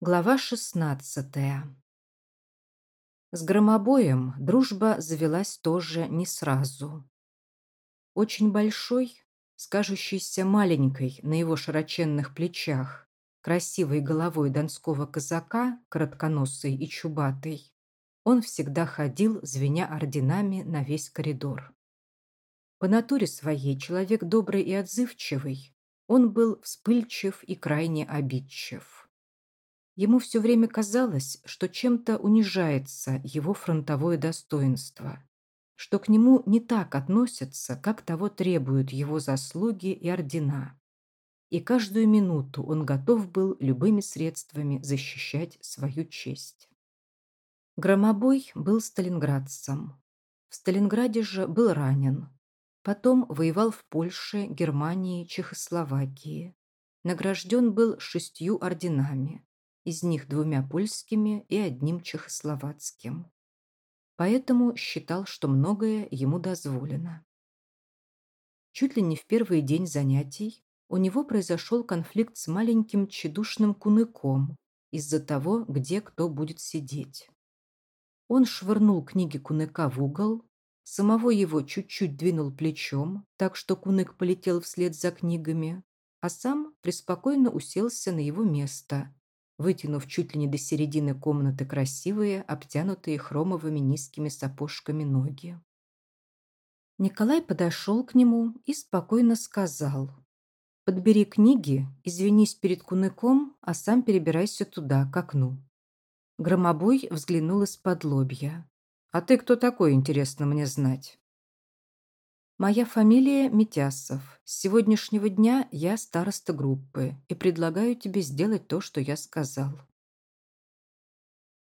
Глава шестнадцатая С громобоем дружба завелась тоже не сразу. Очень большой, скажущийся маленькой на его широченных плечах, красивой головой донского казака, коротконосой и чубатой, он всегда ходил, звеня орденами на весь коридор. По натуре своей человек добрый и отзывчивый, он был вспыльчив и крайне обидчив. Ему все время казалось, что чем-то унижается его фронтовое достоинство, что к нему не так относятся, как того требуют его заслуги и ордена. И каждую минуту он готов был любыми средствами защищать свою честь. Громобой был сталинградцем. В Сталинграде же был ранен. Потом воевал в Польше, Германии, Чехословакии. Награжден был шестью орденами из них двумя польскими и одним чехословацким. Поэтому считал, что многое ему дозволено. Чуть ли не в первый день занятий у него произошел конфликт с маленьким тщедушным куныком из-за того, где кто будет сидеть. Он швырнул книги куныка в угол, самого его чуть-чуть двинул плечом, так что кунык полетел вслед за книгами, а сам преспокойно уселся на его место, вытянув чуть ли не до середины комнаты красивые, обтянутые хромовыми низкими сапожками ноги. Николай подошел к нему и спокойно сказал. «Подбери книги, извинись перед куныком, а сам перебирайся туда, к окну». Громобой взглянул из-под лобья. «А ты кто такой, интересно мне знать?» Моя фамилия Митясов. С сегодняшнего дня я староста группы и предлагаю тебе сделать то, что я сказал.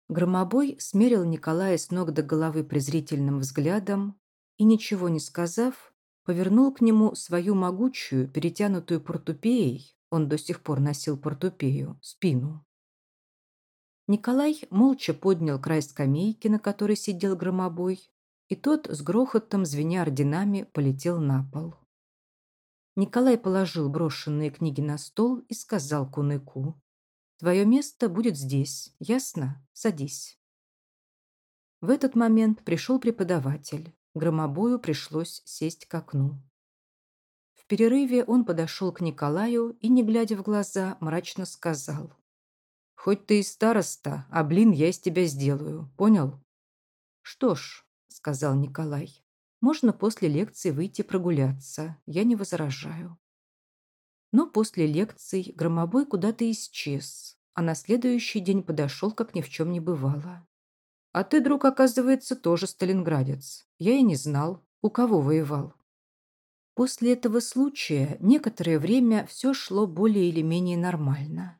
Громобой смерил Николая с ног до головы презрительным взглядом и, ничего не сказав, повернул к нему свою могучую, перетянутую портупеей, он до сих пор носил портупею, спину. Николай молча поднял край скамейки, на которой сидел громобой, и тот с грохотом, звеня орденами, полетел на пол. Николай положил брошенные книги на стол и сказал Куныку, «Твое место будет здесь, ясно? Садись». В этот момент пришел преподаватель. Громобою пришлось сесть к окну. В перерыве он подошел к Николаю и, не глядя в глаза, мрачно сказал, «Хоть ты и староста, а блин я из тебя сделаю, понял?» «Что ж, сказал Николай. «Можно после лекции выйти прогуляться. Я не возражаю». Но после лекций громобой куда-то исчез, а на следующий день подошел, как ни в чем не бывало. «А ты, друг, оказывается, тоже сталинградец. Я и не знал, у кого воевал». После этого случая некоторое время все шло более или менее нормально.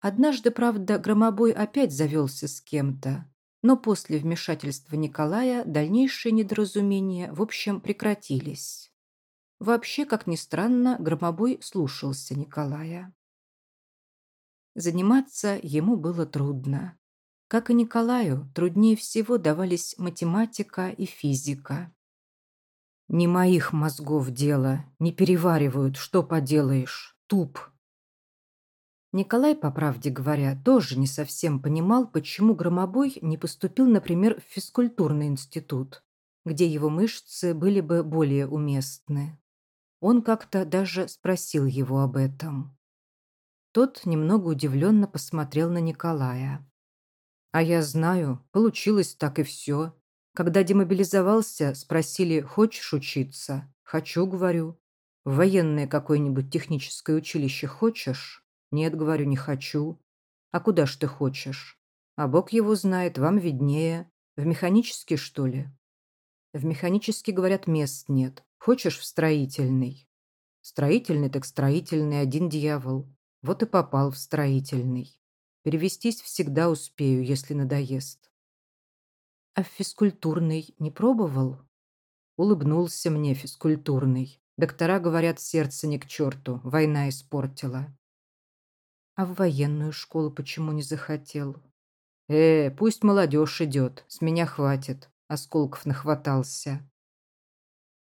Однажды, правда, громобой опять завелся с кем-то, но после вмешательства Николая дальнейшие недоразумения, в общем, прекратились. Вообще, как ни странно, Громобой слушался Николая. Заниматься ему было трудно. Как и Николаю, труднее всего давались математика и физика. «Не моих мозгов дело, не переваривают, что поделаешь, туп», Николай, по правде говоря, тоже не совсем понимал, почему Громобой не поступил, например, в физкультурный институт, где его мышцы были бы более уместны. Он как-то даже спросил его об этом. Тот немного удивленно посмотрел на Николая. «А я знаю, получилось так и все. Когда демобилизовался, спросили, хочешь учиться? Хочу, говорю. В военное какое-нибудь техническое училище хочешь? «Нет, — говорю, — не хочу. А куда ж ты хочешь? А Бог его знает, вам виднее. В механический, что ли?» «В механический, говорят, мест нет. Хочешь в строительный?» «Строительный так строительный, один дьявол. Вот и попал в строительный. Перевестись всегда успею, если надоест». «А в физкультурный не пробовал?» Улыбнулся мне физкультурный. Доктора говорят, сердце не к черту, война испортила. А в военную школу почему не захотел? Э, пусть молодежь идет, с меня хватит. Осколков нахватался.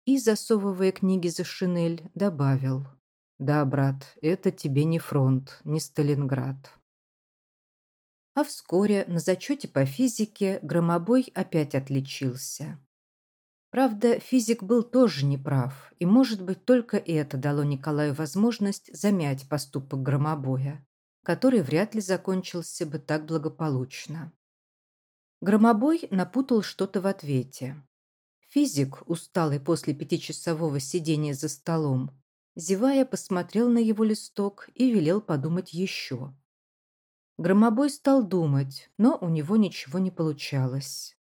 И, засовывая книги за шинель, добавил. Да, брат, это тебе не фронт, не Сталинград. А вскоре на зачете по физике Громобой опять отличился. Правда, физик был тоже неправ, и, может быть, только это дало Николаю возможность замять поступок Громобоя, который вряд ли закончился бы так благополучно. Громобой напутал что-то в ответе. Физик, усталый после пятичасового сидения за столом, зевая, посмотрел на его листок и велел подумать еще. Громобой стал думать, но у него ничего не получалось.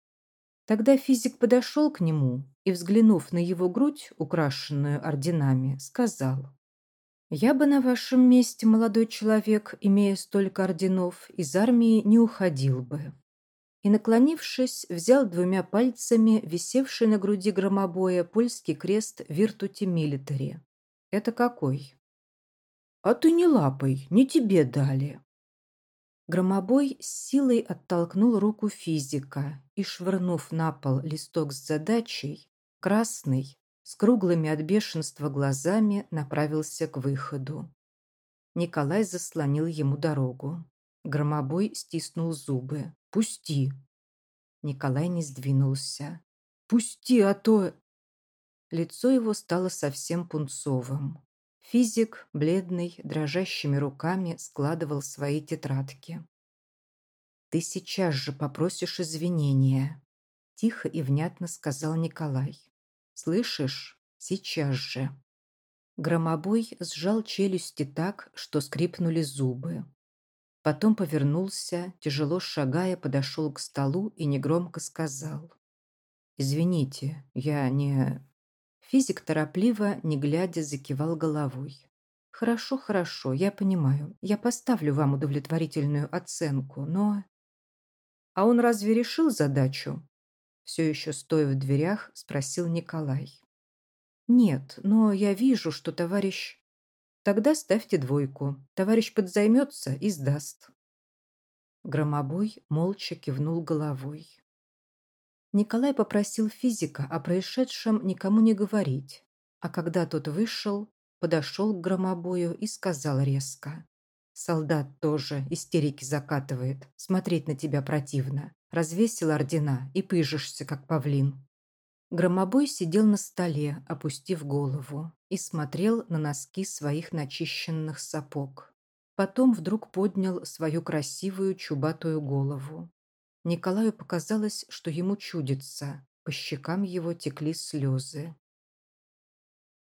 Тогда физик подошел к нему и, взглянув на его грудь, украшенную орденами, сказал, «Я бы на вашем месте, молодой человек, имея столько орденов, из армии не уходил бы». И, наклонившись, взял двумя пальцами висевший на груди громобоя польский крест «Виртути Милитари». «Это какой?» «А ты не лапай, не тебе дали», Громобой с силой оттолкнул руку физика и, швырнув на пол листок с задачей, красный, с круглыми от бешенства глазами, направился к выходу. Николай заслонил ему дорогу. Громобой стиснул зубы. «Пусти!» Николай не сдвинулся. «Пусти, а то...» Лицо его стало совсем пунцовым. Физик, бледный, дрожащими руками складывал свои тетрадки. «Ты сейчас же попросишь извинения», – тихо и внятно сказал Николай. «Слышишь? Сейчас же». Громобой сжал челюсти так, что скрипнули зубы. Потом повернулся, тяжело шагая, подошел к столу и негромко сказал. «Извините, я не...» Физик торопливо, не глядя, закивал головой. «Хорошо, хорошо, я понимаю. Я поставлю вам удовлетворительную оценку, но...» «А он разве решил задачу?» Все еще стоя в дверях, спросил Николай. «Нет, но я вижу, что товарищ...» «Тогда ставьте двойку. Товарищ подзаймется и сдаст». Громобой молча кивнул головой. Николай попросил физика о происшедшем никому не говорить, а когда тот вышел, подошел к громобою и сказал резко. «Солдат тоже истерики закатывает, смотреть на тебя противно. Развесил ордена и пыжишься, как павлин». Громобой сидел на столе, опустив голову, и смотрел на носки своих начищенных сапог. Потом вдруг поднял свою красивую чубатую голову Николаю показалось, что ему чудится. По щекам его текли слезы.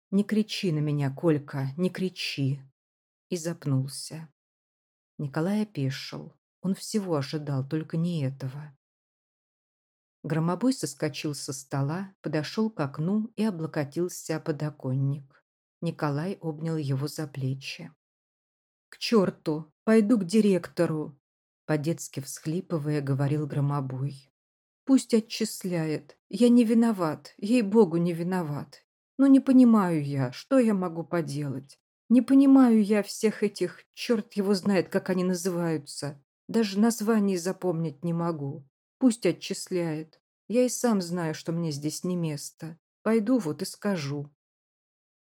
«Не кричи на меня, Колька, не кричи!» И запнулся. Николай опешил. Он всего ожидал, только не этого. Громобой соскочил со стола, подошел к окну и облокотился о подоконник. Николай обнял его за плечи. «К черту! Пойду к директору!» По-детски всхлипывая, говорил громобой. «Пусть отчисляет. Я не виноват. Ей-богу, не виноват. Но не понимаю я, что я могу поделать. Не понимаю я всех этих, черт его знает, как они называются. Даже названий запомнить не могу. Пусть отчисляет. Я и сам знаю, что мне здесь не место. Пойду вот и скажу.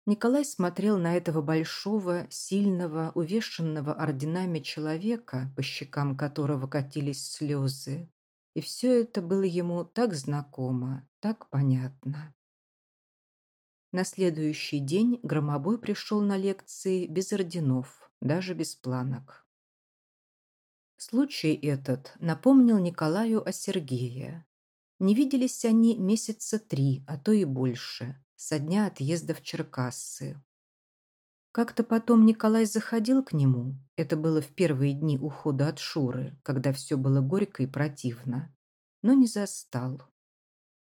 Николай смотрел на этого большого, сильного, увешанного орденами человека, по щекам которого катились слезы. И все это было ему так знакомо, так понятно. На следующий день Громобой пришел на лекции без орденов, даже без планок. Случай этот напомнил Николаю о Сергее. Не виделись они месяца три, а то и больше со дня отъезда в Черкассы. Как-то потом Николай заходил к нему, это было в первые дни ухода от Шуры, когда все было горько и противно, но не застал.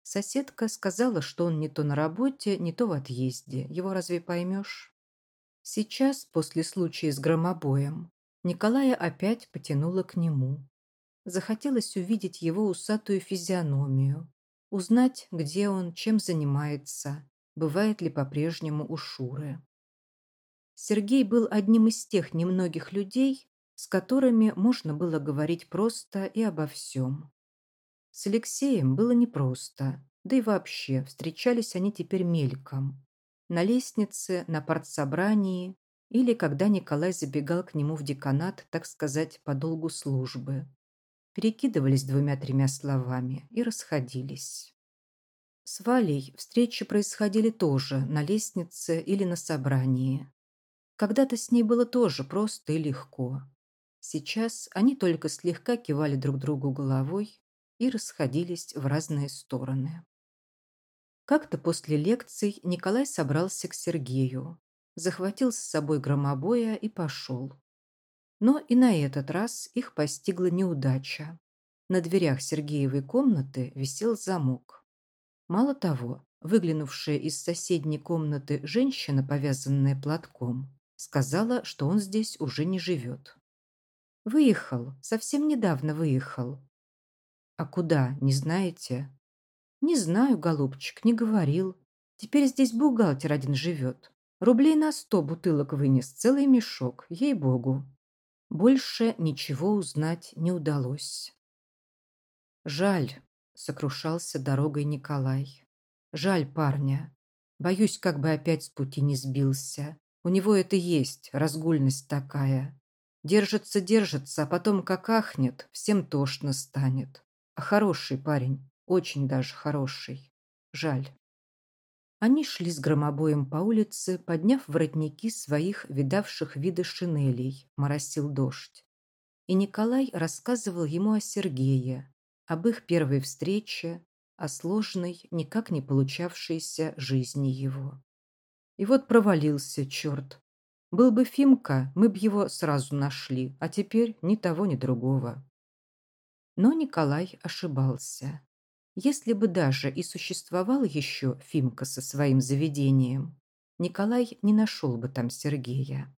Соседка сказала, что он не то на работе, не то в отъезде. Его разве поймешь? Сейчас, после случая с громобоем, Николая опять потянула к нему. Захотелось увидеть его усатую физиономию, узнать, где он, чем занимается, бывает ли по-прежнему у Шуры. Сергей был одним из тех немногих людей, с которыми можно было говорить просто и обо всем. С Алексеем было непросто, да и вообще встречались они теперь мельком. На лестнице, на партсобрании или когда Николай забегал к нему в деканат, так сказать, по долгу службы. перекидывались двумя-тремя словами и расходились. С Валей встречи происходили тоже на лестнице или на собрании. Когда-то с ней было тоже просто и легко. Сейчас они только слегка кивали друг другу головой и расходились в разные стороны. Как-то после лекций Николай собрался к Сергею, захватил с собой громобоя и пошел. Но и на этот раз их постигла неудача. На дверях Сергеевой комнаты висел замок. Мало того, выглянувшая из соседней комнаты женщина, повязанная платком, сказала, что он здесь уже не живет. Выехал, совсем недавно выехал. А куда, не знаете? Не знаю, голубчик, не говорил. Теперь здесь бухгалтер один живет. Рублей на сто бутылок вынес, целый мешок, ей-богу. Больше ничего узнать не удалось. Жаль, сокрушался дорогой Николай. Жаль парня. Боюсь, как бы опять с пути не сбился. У него это есть, разгульность такая. Держится, держится, а потом как ахнет, всем тошно станет. Хороший парень, очень даже хороший. Жаль. Они шли с громобоем по улице, подняв воротники своих видавших виды шинелей, моросил дождь. И Николай рассказывал ему о Сергее, об их первой встрече, о сложной, никак не получавшейся жизни его. И вот провалился черт, был бы Фимка, мы б его сразу нашли, а теперь ни того, ни другого. Но Николай ошибался. Если бы даже и существовал еще Фимка со своим заведением, Николай не нашел бы там Сергея.